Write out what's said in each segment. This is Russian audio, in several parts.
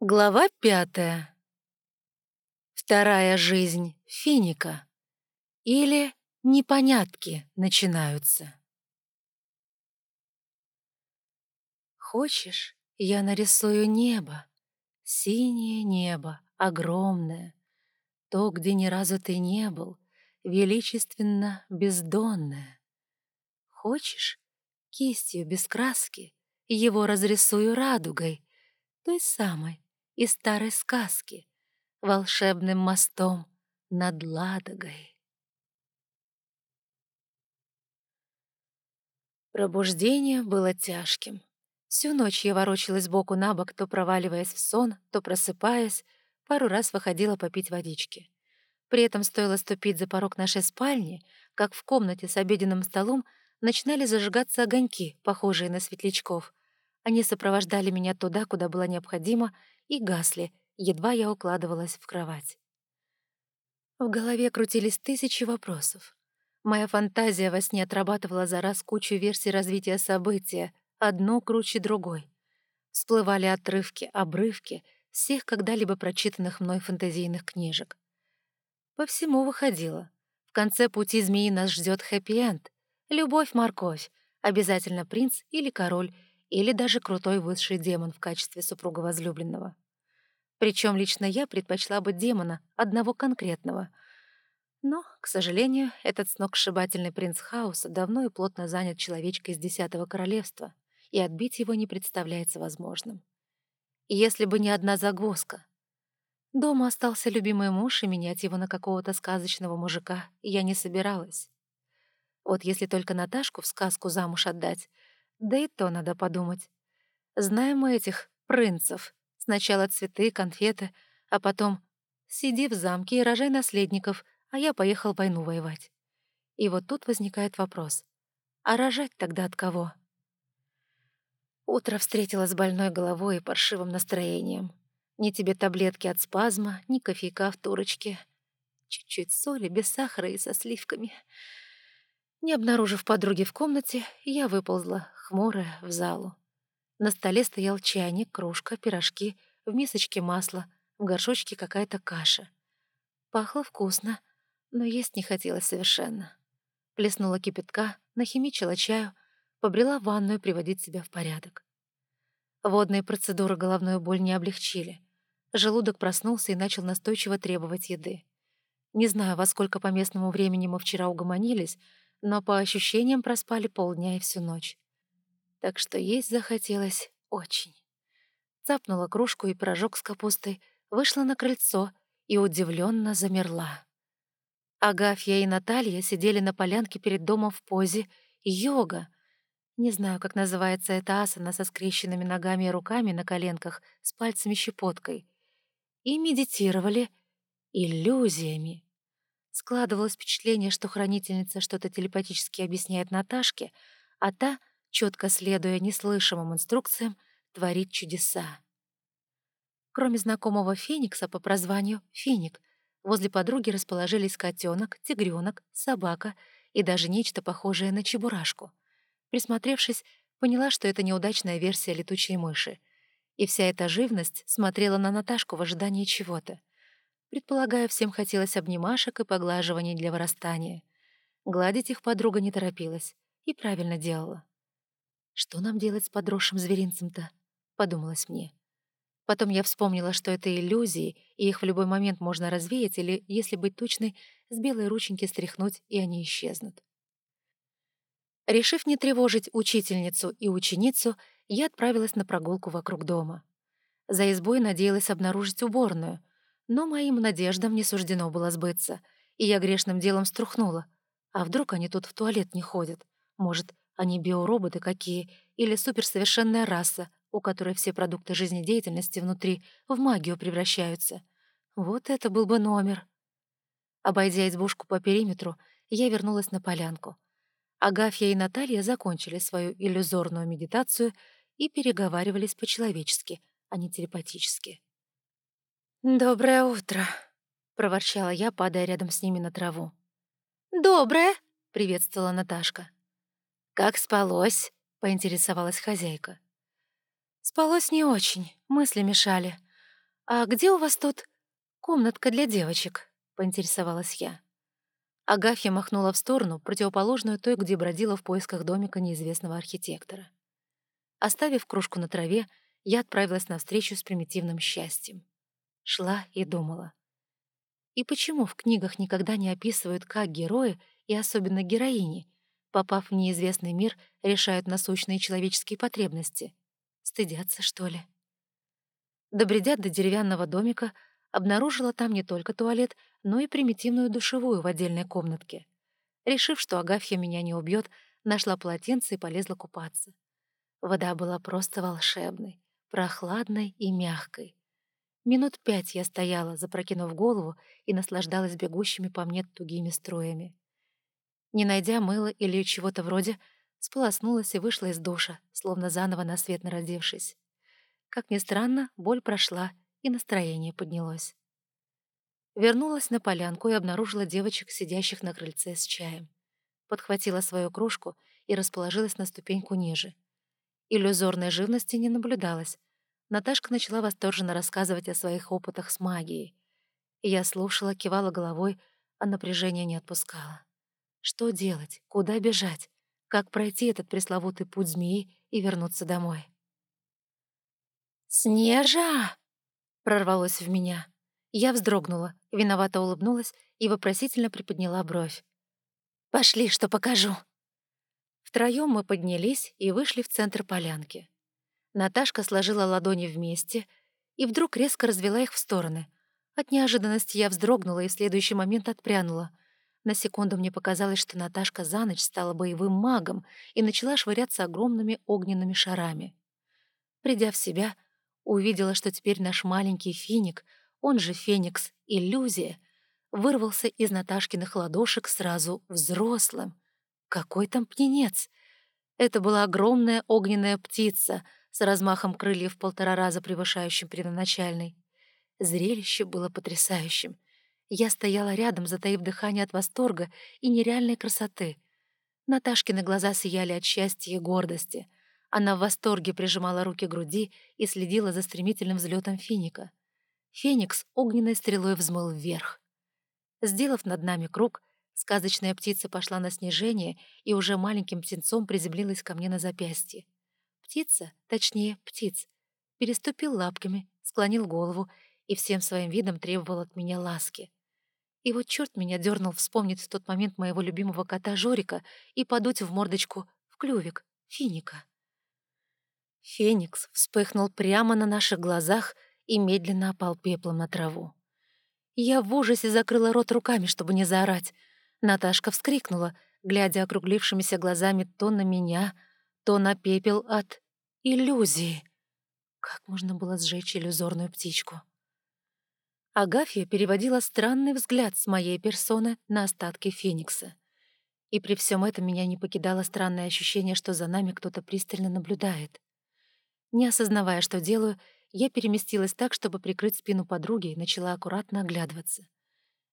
Глава пятая. Вторая жизнь финика. Или непонятки начинаются. Хочешь, я нарисую небо, синее небо, огромное, то, где ни разу ты не был, величественно бездонное. Хочешь, кистью без краски его разрисую радугой, той самой, из старой сказки, волшебным мостом над Ладогой. Пробуждение было тяжким. Всю ночь я ворочалась боку на бок, то проваливаясь в сон, то просыпаясь, пару раз выходила попить водички. При этом стоило ступить за порог нашей спальни, как в комнате с обеденным столом начинали зажигаться огоньки, похожие на светлячков. Они сопровождали меня туда, куда было необходимо, и гасли, едва я укладывалась в кровать. В голове крутились тысячи вопросов. Моя фантазия во сне отрабатывала за раз кучу версий развития события, одно круче другой. Всплывали отрывки, обрывки всех когда-либо прочитанных мной фантазийных книжек. По всему выходило. В конце пути змеи нас ждет хэппи-энд. Любовь-морковь, обязательно принц или король — или даже крутой высший демон в качестве супруга возлюбленного. Причем лично я предпочла бы демона, одного конкретного. Но, к сожалению, этот сногсшибательный принц хаоса давно и плотно занят человечкой из Десятого Королевства, и отбить его не представляется возможным. Если бы не одна загвоздка. Дома остался любимый муж, и менять его на какого-то сказочного мужика я не собиралась. Вот если только Наташку в сказку замуж отдать — да и то надо подумать. Знаем мы этих принцев. Сначала цветы, конфеты, а потом «сиди в замке и рожай наследников, а я поехал войну воевать». И вот тут возникает вопрос. А рожать тогда от кого? Утро встретило с больной головой и паршивым настроением. Ни тебе таблетки от спазма, ни кофейка в турочке. Чуть-чуть соли, без сахара и со сливками. Не обнаружив подруги в комнате, я выползла, хмурая, в залу. На столе стоял чайник, кружка, пирожки, в мисочке масло, в горшочке какая-то каша. Пахло вкусно, но есть не хотелось совершенно. Плеснула кипятка, нахимичила чаю, побрела в ванную приводить себя в порядок. Водные процедуры головную боль не облегчили. Желудок проснулся и начал настойчиво требовать еды. Не знаю, во сколько по местному времени мы вчера угомонились, но по ощущениям проспали полдня и всю ночь так что есть захотелось очень. Цапнула кружку и пирожок с капустой, вышла на крыльцо и удивленно замерла. Агафья и Наталья сидели на полянке перед домом в позе йога. Не знаю, как называется эта асана со скрещенными ногами и руками на коленках с пальцами-щепоткой. И медитировали иллюзиями. Складывалось впечатление, что хранительница что-то телепатически объясняет Наташке, а та четко следуя неслышимым инструкциям, творить чудеса. Кроме знакомого Феникса по прозванию Финик, возле подруги расположились котенок, тигренок, собака и даже нечто похожее на чебурашку. Присмотревшись, поняла, что это неудачная версия летучей мыши. И вся эта живность смотрела на Наташку в ожидании чего-то. Предполагая, всем хотелось обнимашек и поглаживаний для вырастания. Гладить их подруга не торопилась и правильно делала. Что нам делать с подросшим зверинцем-то? Подумалось мне. Потом я вспомнила, что это иллюзии, и их в любой момент можно развеять или, если быть точной, с белой рученьки стряхнуть, и они исчезнут. Решив не тревожить учительницу и ученицу, я отправилась на прогулку вокруг дома. За избой надеялась обнаружить уборную, но моим надеждам не суждено было сбыться, и я грешным делом струхнула. А вдруг они тут в туалет не ходят? Может, они биороботы какие или суперсовершенная раса, у которой все продукты жизнедеятельности внутри в магию превращаются. Вот это был бы номер. Обойдя избушку по периметру, я вернулась на полянку. Агафья и Наталья закончили свою иллюзорную медитацию и переговаривались по-человечески, а не телепатически. «Доброе утро», — проворчала я, падая рядом с ними на траву. «Доброе», — приветствовала Наташка. «Как спалось?» — поинтересовалась хозяйка. «Спалось не очень, мысли мешали. «А где у вас тут комнатка для девочек?» — поинтересовалась я. Агафья махнула в сторону, противоположную той, где бродила в поисках домика неизвестного архитектора. Оставив кружку на траве, я отправилась навстречу с примитивным счастьем. Шла и думала. И почему в книгах никогда не описывают, как герои, и особенно героини, попав в неизвестный мир, решают насущные человеческие потребности? Стыдятся, что ли? Добредя до деревянного домика, обнаружила там не только туалет, но и примитивную душевую в отдельной комнатке. Решив, что Агафья меня не убьет, нашла полотенце и полезла купаться. Вода была просто волшебной, прохладной и мягкой. Минут пять я стояла, запрокинув голову, и наслаждалась бегущими по мне тугими строями. Не найдя мыла или чего-то вроде, сполоснулась и вышла из душа, словно заново на свет народившись. Как ни странно, боль прошла, и настроение поднялось. Вернулась на полянку и обнаружила девочек, сидящих на крыльце с чаем. Подхватила свою кружку и расположилась на ступеньку ниже. Иллюзорной живности не наблюдалось. Наташка начала восторженно рассказывать о своих опытах с магией. И я слушала, кивала головой, а напряжение не отпускало. Что делать? Куда бежать? Как пройти этот пресловутый путь змеи и вернуться домой? «Снежа!» — прорвалось в меня. Я вздрогнула, виновато улыбнулась и вопросительно приподняла бровь. «Пошли, что покажу!» Втроем мы поднялись и вышли в центр полянки. Наташка сложила ладони вместе и вдруг резко развела их в стороны. От неожиданности я вздрогнула и в следующий момент отпрянула. На секунду мне показалось, что Наташка за ночь стала боевым магом и начала швыряться огромными огненными шарами. Придя в себя, увидела, что теперь наш маленький финик, он же Феникс, иллюзия, вырвался из Наташкиных ладошек сразу взрослым. Какой там птенец? Это была огромная огненная птица с размахом крыльев в полтора раза превышающим первоначальный. Зрелище было потрясающим. Я стояла рядом, затаив дыхание от восторга и нереальной красоты. Наташкины глаза сияли от счастья и гордости — она в восторге прижимала руки к груди и следила за стремительным взлетом финика. Феникс огненной стрелой взмыл вверх. Сделав над нами круг, сказочная птица пошла на снижение и уже маленьким птенцом приземлилась ко мне на запястье. Птица, точнее, птиц, переступил лапками, склонил голову и всем своим видом требовал от меня ласки. И вот черт меня дернул вспомнить в тот момент моего любимого кота Жорика и подуть в мордочку в клювик, финика. Феникс вспыхнул прямо на наших глазах и медленно опал пеплом на траву. Я в ужасе закрыла рот руками, чтобы не заорать. Наташка вскрикнула, глядя округлившимися глазами то на меня, то на пепел от иллюзии. Как можно было сжечь иллюзорную птичку? Агафья переводила странный взгляд с моей персоны на остатки Феникса. И при всем этом меня не покидало странное ощущение, что за нами кто-то пристально наблюдает. Не осознавая, что делаю, я переместилась так, чтобы прикрыть спину подруги и начала аккуратно оглядываться.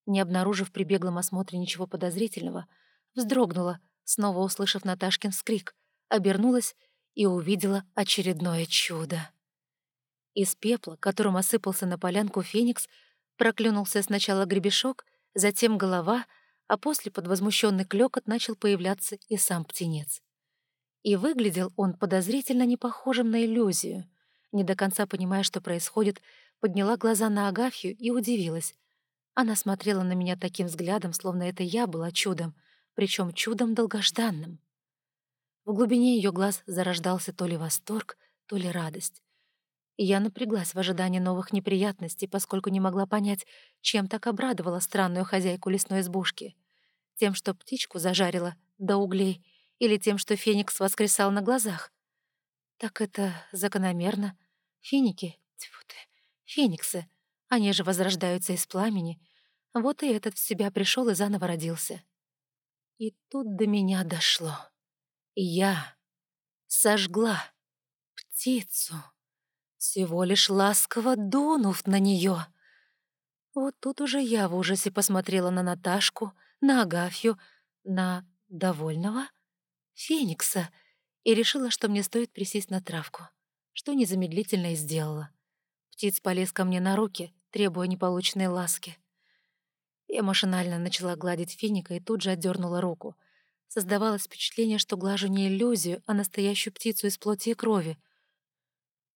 Не обнаружив при беглом осмотре ничего подозрительного, вздрогнула, снова услышав Наташкин вскрик, обернулась и увидела очередное чудо. Из пепла, которым осыпался на полянку феникс, проклюнулся сначала гребешок, затем голова, а после под возмущенный клёкот начал появляться и сам птенец. И выглядел он подозрительно не похожим на иллюзию. Не до конца понимая, что происходит, подняла глаза на Агафью и удивилась. Она смотрела на меня таким взглядом, словно это я была чудом, причем чудом долгожданным. В глубине ее глаз зарождался то ли восторг, то ли радость. Я напряглась в ожидании новых неприятностей, поскольку не могла понять, чем так обрадовала странную хозяйку лесной избушки. Тем, что птичку зажарила до углей — или тем, что Феникс воскресал на глазах? Так это закономерно. Финики, тьфу ты, фениксы, они же возрождаются из пламени. Вот и этот в себя пришел и заново родился. И тут до меня дошло. Я сожгла птицу, всего лишь ласково дунув на нее. Вот тут уже я в ужасе посмотрела на Наташку, на Агафью, на довольного Феникса, и решила, что мне стоит присесть на травку, что незамедлительно и сделала. Птиц полез ко мне на руки, требуя неполученной ласки. Я машинально начала гладить финика и тут же отдернула руку. Создавалось впечатление, что глажу не иллюзию, а настоящую птицу из плоти и крови.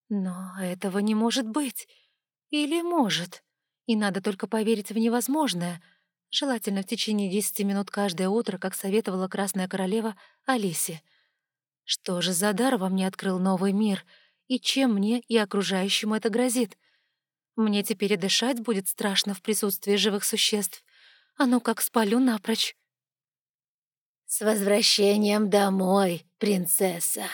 Но этого не может быть. Или может. И надо только поверить в невозможное. Желательно в течение десяти минут каждое утро, как советовала Красная Королева Алисе. Что же за дар во мне открыл новый мир — и чем мне и окружающему это грозит. Мне теперь и дышать будет страшно в присутствии живых существ. Ну как спалю напрочь. «С возвращением домой, принцесса!»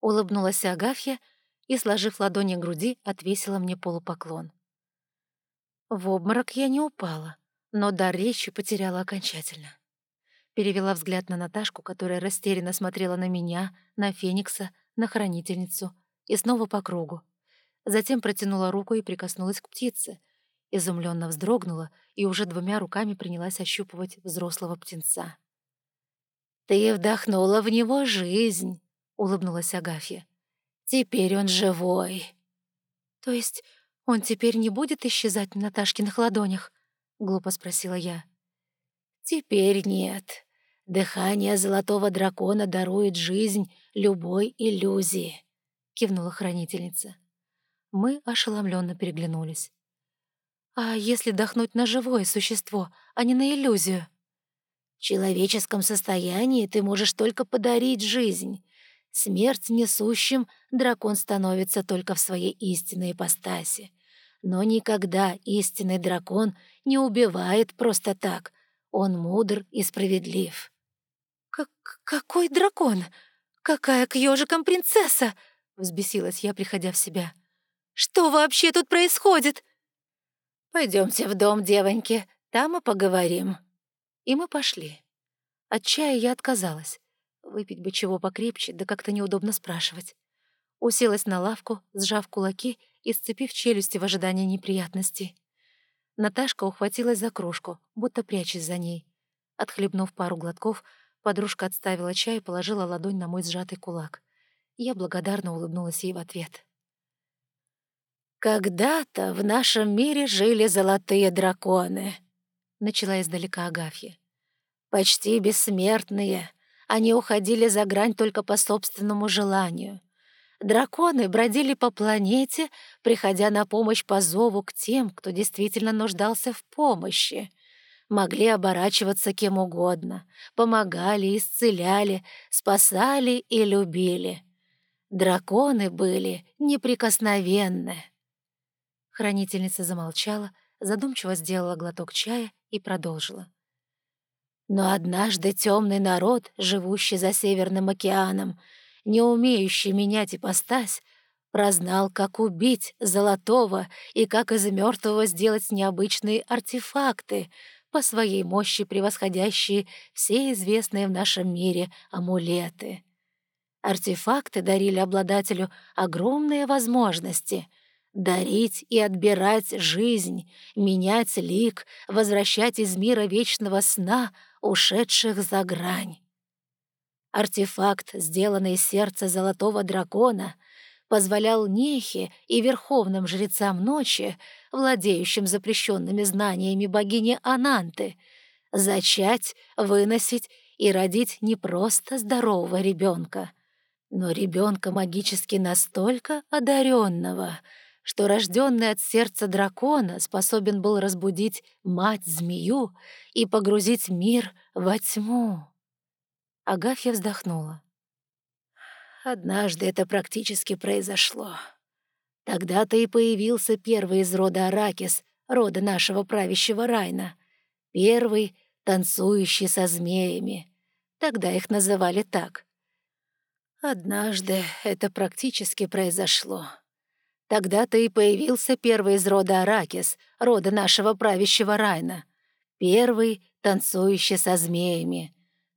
Улыбнулась Агафья и, сложив ладони к груди, отвесила мне полупоклон. В обморок я не упала, но дар речи потеряла окончательно. Перевела взгляд на Наташку, которая растерянно смотрела на меня, на Феникса, на хранительницу — и снова по кругу. Затем протянула руку и прикоснулась к птице. Изумленно вздрогнула и уже двумя руками принялась ощупывать взрослого птенца. «Ты вдохнула в него жизнь», — улыбнулась Агафья. «Теперь он живой». «То есть он теперь не будет исчезать на Наташкиных ладонях?» — глупо спросила я. «Теперь нет. Дыхание золотого дракона дарует жизнь любой иллюзии. — кивнула хранительница. Мы ошеломленно переглянулись. «А если дохнуть на живое существо, а не на иллюзию?» «В человеческом состоянии ты можешь только подарить жизнь. Смерть несущим дракон становится только в своей истинной ипостаси. Но никогда истинный дракон не убивает просто так. Он мудр и справедлив». «Как «Какой дракон? Какая к ежикам принцесса?» — взбесилась я, приходя в себя. «Что вообще тут происходит?» Пойдемте в дом, девоньки, там и поговорим». И мы пошли. От чая я отказалась. Выпить бы чего покрепче, да как-то неудобно спрашивать. Уселась на лавку, сжав кулаки и сцепив челюсти в ожидании неприятностей. Наташка ухватилась за кружку, будто прячась за ней. Отхлебнув пару глотков, подружка отставила чай и положила ладонь на мой сжатый кулак. Я благодарно улыбнулась ей в ответ. «Когда-то в нашем мире жили золотые драконы», — начала издалека Агафья. «Почти бессмертные. Они уходили за грань только по собственному желанию. Драконы бродили по планете, приходя на помощь по зову к тем, кто действительно нуждался в помощи. Могли оборачиваться кем угодно, помогали, исцеляли, спасали и любили. Драконы были неприкосновенны. Хранительница замолчала, задумчиво сделала глоток чая и продолжила. Но однажды темный народ, живущий за Северным океаном, не умеющий менять ипостась, прознал, как убить золотого и как из мертвого сделать необычные артефакты, по своей мощи превосходящие все известные в нашем мире амулеты. Артефакты дарили обладателю огромные возможности — дарить и отбирать жизнь, менять лик, возвращать из мира вечного сна ушедших за грань. Артефакт, сделанный из сердца золотого дракона, позволял Нехе и верховным жрецам ночи, владеющим запрещенными знаниями богини Ананты, зачать, выносить и родить не просто здорового ребенка — но ребенка магически настолько одаренного, что рожденный от сердца дракона способен был разбудить мать-змею и погрузить мир во тьму. Агафья вздохнула. Однажды это практически произошло. Тогда-то и появился первый из рода Аракис, рода нашего правящего Райна. Первый, танцующий со змеями. Тогда их называли так. Однажды это практически произошло. Тогда-то и появился первый из рода Аракис, рода нашего правящего Райна. Первый, танцующий со змеями.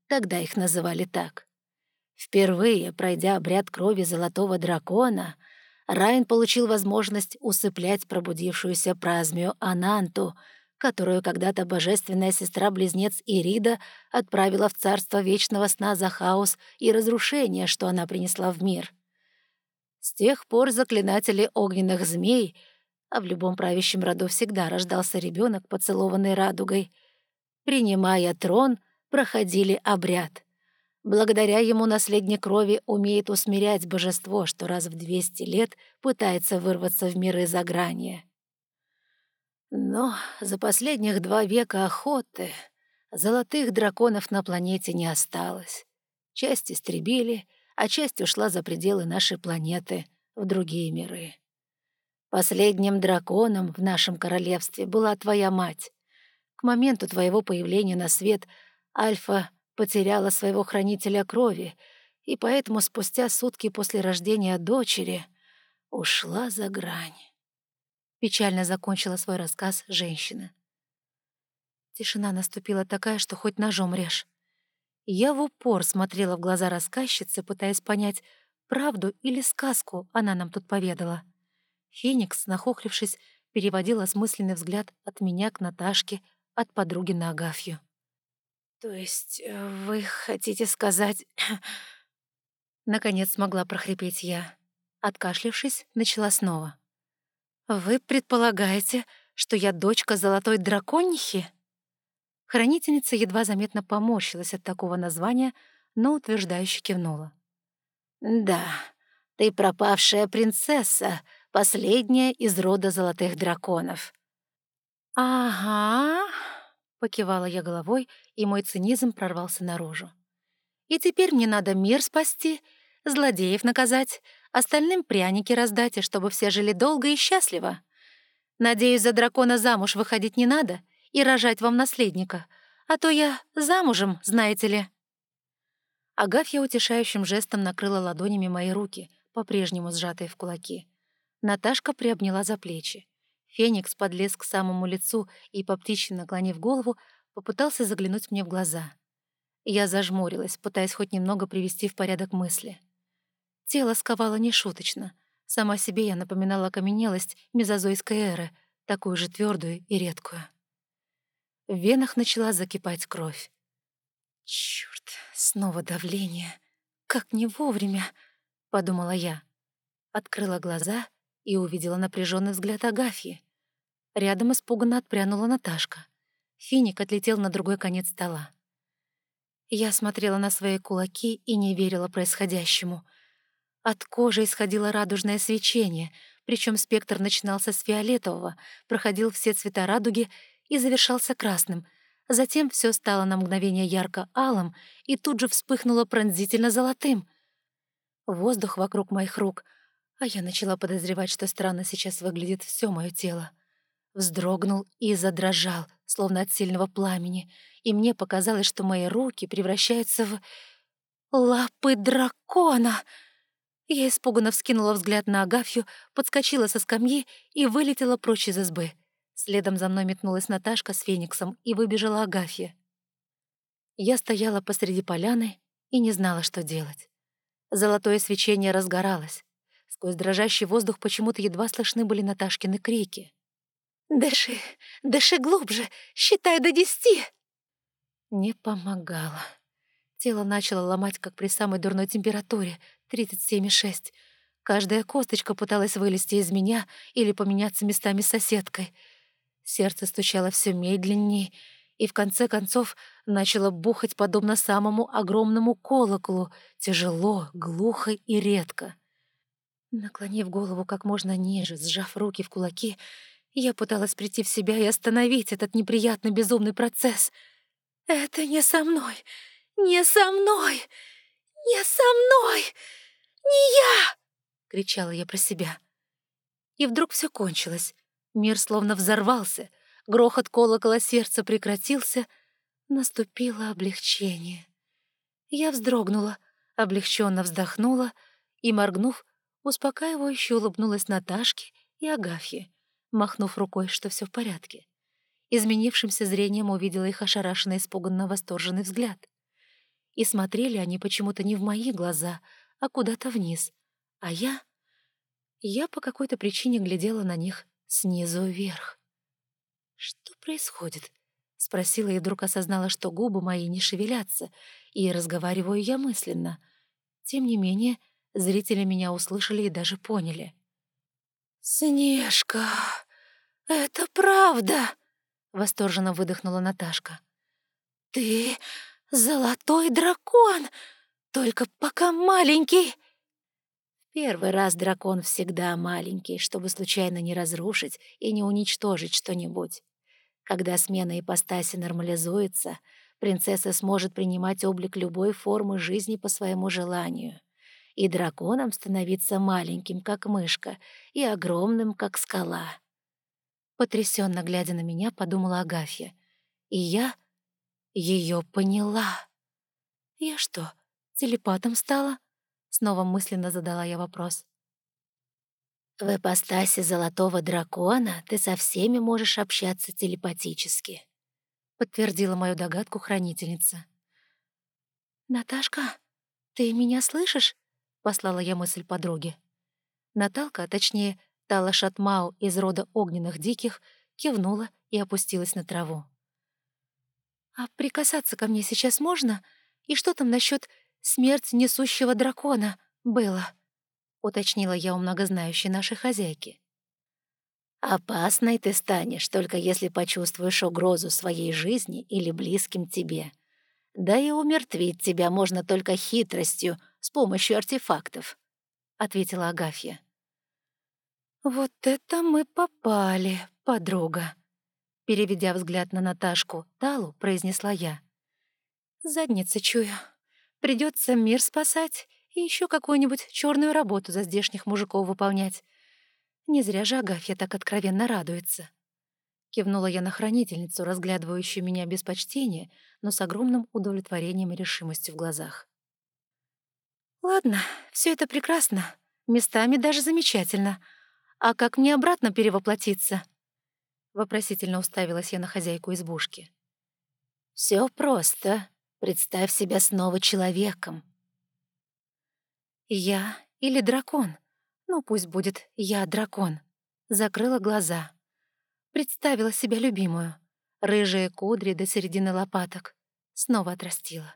Тогда их называли так. Впервые, пройдя обряд крови золотого дракона, Райн получил возможность усыплять пробудившуюся празмию Ананту — которую когда-то божественная сестра-близнец Ирида отправила в царство вечного сна за хаос и разрушение, что она принесла в мир. С тех пор заклинатели огненных змей а в любом правящем роду всегда рождался ребенок, поцелованный радугой. Принимая трон, проходили обряд. Благодаря ему наследник крови умеет усмирять божество, что раз в 200 лет пытается вырваться в миры за грани. Но за последних два века охоты золотых драконов на планете не осталось. Часть истребили, а часть ушла за пределы нашей планеты, в другие миры. Последним драконом в нашем королевстве была твоя мать. К моменту твоего появления на свет Альфа потеряла своего хранителя крови, и поэтому спустя сутки после рождения дочери ушла за грань. Печально закончила свой рассказ женщина. Тишина наступила такая, что хоть ножом режь. Я в упор смотрела в глаза рассказчицы, пытаясь понять, правду или сказку она нам тут поведала. Феникс, нахохлившись, переводил осмысленный взгляд от меня к Наташке, от подруги на Агафью. «То есть э, вы хотите сказать...» Наконец смогла прохрипеть я. Откашлившись, начала снова. «Вы предполагаете, что я дочка золотой драконихи?» Хранительница едва заметно поморщилась от такого названия, но утверждающе кивнула. «Да, ты пропавшая принцесса, последняя из рода золотых драконов». «Ага», — покивала я головой, и мой цинизм прорвался наружу. «И теперь мне надо мир спасти, злодеев наказать, остальным пряники раздать, и чтобы все жили долго и счастливо. Надеюсь, за дракона замуж выходить не надо и рожать вам наследника, а то я замужем, знаете ли». Агафья утешающим жестом накрыла ладонями мои руки, по-прежнему сжатые в кулаки. Наташка приобняла за плечи. Феникс подлез к самому лицу и, по птичьи наклонив голову, попытался заглянуть мне в глаза. Я зажмурилась, пытаясь хоть немного привести в порядок мысли. Тело сковало нешуточно. Сама себе я напоминала окаменелость мезозойской эры, такую же твердую и редкую. В венах начала закипать кровь. Черт, снова давление. Как не вовремя, подумала я. Открыла глаза и увидела напряженный взгляд Агафьи. Рядом испуганно отпрянула Наташка. Финик отлетел на другой конец стола. Я смотрела на свои кулаки и не верила происходящему. От кожи исходило радужное свечение, причем спектр начинался с фиолетового, проходил все цвета радуги и завершался красным. Затем все стало на мгновение ярко-алым и тут же вспыхнуло пронзительно золотым. Воздух вокруг моих рук — а я начала подозревать, что странно сейчас выглядит все мое тело. Вздрогнул и задрожал, словно от сильного пламени, и мне показалось, что мои руки превращаются в... лапы дракона! Я испуганно вскинула взгляд на Агафью, подскочила со скамьи и вылетела прочь из избы. Следом за мной метнулась Наташка с Фениксом и выбежала Агафья. Я стояла посреди поляны и не знала, что делать. Золотое свечение разгоралось. Сквозь дрожащий воздух почему-то едва слышны были Наташкины крики. «Дыши, дыши глубже, считай до десяти!» Не помогало. Тело начало ломать, как при самой дурной температуре, 37,6. Каждая косточка пыталась вылезти из меня или поменяться местами с соседкой. Сердце стучало все медленнее и, в конце концов, начало бухать подобно самому огромному колоколу, тяжело, глухо и редко. Наклонив голову как можно ниже, сжав руки в кулаки, я пыталась прийти в себя и остановить этот неприятный безумный процесс. «Это не со мной! Не со мной! Не со мной! Не я!» — кричала я про себя. И вдруг все кончилось. Мир словно взорвался, грохот колокола сердца прекратился, наступило облегчение. Я вздрогнула, облегченно вздохнула и, моргнув, Успокаивающе улыбнулась Наташке и Агафье, махнув рукой, что все в порядке. Изменившимся зрением увидела их ошарашенный, испуганно восторженный взгляд. И смотрели они почему-то не в мои глаза, а куда-то вниз. А я... Я по какой-то причине глядела на них снизу вверх. «Что происходит?» — спросила и вдруг осознала, что губы мои не шевелятся, и разговариваю я мысленно. Тем не менее, Зрители меня услышали и даже поняли. «Снежка, это правда!» — восторженно выдохнула Наташка. «Ты золотой дракон, только пока маленький!» Первый раз дракон всегда маленький, чтобы случайно не разрушить и не уничтожить что-нибудь. Когда смена ипостаси нормализуется, принцесса сможет принимать облик любой формы жизни по своему желанию и драконом становиться маленьким, как мышка, и огромным, как скала. Потрясенно глядя на меня, подумала Агафья. И я ее поняла. Я что, телепатом стала? Снова мысленно задала я вопрос. В ипостаси золотого дракона ты со всеми можешь общаться телепатически, подтвердила мою догадку хранительница. Наташка, ты меня слышишь? послала я мысль подруге. Наталка, а точнее, Тала Шатмау из рода огненных диких, кивнула и опустилась на траву. «А прикасаться ко мне сейчас можно? И что там насчет смерти несущего дракона было?» — уточнила я у многознающей нашей хозяйки. «Опасной ты станешь, только если почувствуешь угрозу своей жизни или близким тебе. Да и умертвить тебя можно только хитростью, с помощью артефактов», — ответила Агафья. «Вот это мы попали, подруга!» Переведя взгляд на Наташку, Талу произнесла я. «Задница чую. Придется мир спасать и еще какую-нибудь черную работу за здешних мужиков выполнять. Не зря же Агафья так откровенно радуется». Кивнула я на хранительницу, разглядывающую меня без почтения, но с огромным удовлетворением и решимостью в глазах. «Ладно, все это прекрасно. Местами даже замечательно. А как мне обратно перевоплотиться?» Вопросительно уставилась я на хозяйку избушки. «Все просто. Представь себя снова человеком». «Я или дракон? Ну, пусть будет «я дракон». Закрыла глаза. Представила себя любимую. Рыжие кудри до середины лопаток. Снова отрастила.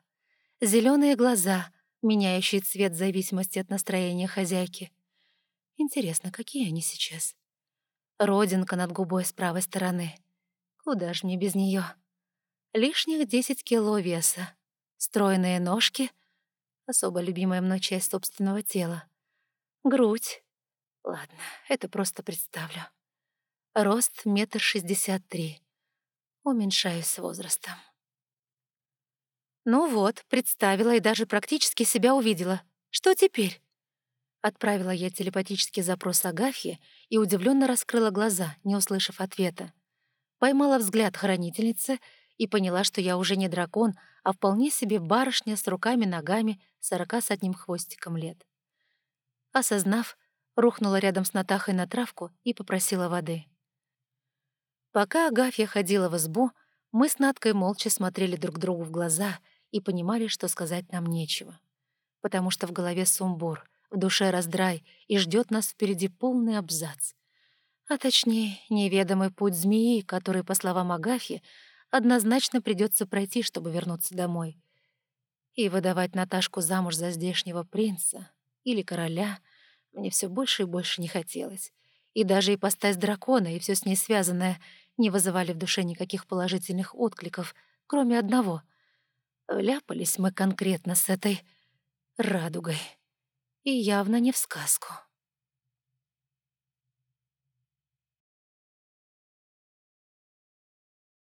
Зеленые глаза — меняющий цвет в зависимости от настроения хозяйки. Интересно, какие они сейчас? Родинка над губой с правой стороны. Куда ж мне без нее? Лишних десять кило веса. Стройные ножки. Особо любимая мной часть собственного тела. Грудь. Ладно, это просто представлю. Рост метр шестьдесят три. Уменьшаюсь с возрастом. «Ну вот, представила и даже практически себя увидела. Что теперь?» Отправила я телепатический запрос Агафье и удивленно раскрыла глаза, не услышав ответа. Поймала взгляд хранительницы и поняла, что я уже не дракон, а вполне себе барышня с руками-ногами, сорока с одним хвостиком лет. Осознав, рухнула рядом с Натахой на травку и попросила воды. Пока Агафья ходила в избу, мы с Наткой молча смотрели друг другу в глаза — и понимали, что сказать нам нечего. Потому что в голове сумбур, в душе раздрай, и ждет нас впереди полный абзац. А точнее, неведомый путь змеи, который, по словам Агафьи, однозначно придется пройти, чтобы вернуться домой. И выдавать Наташку замуж за здешнего принца или короля мне все больше и больше не хотелось. И даже ипостась дракона и все с ней связанное не вызывали в душе никаких положительных откликов, кроме одного — Вляпались мы конкретно с этой радугой. И явно не в сказку.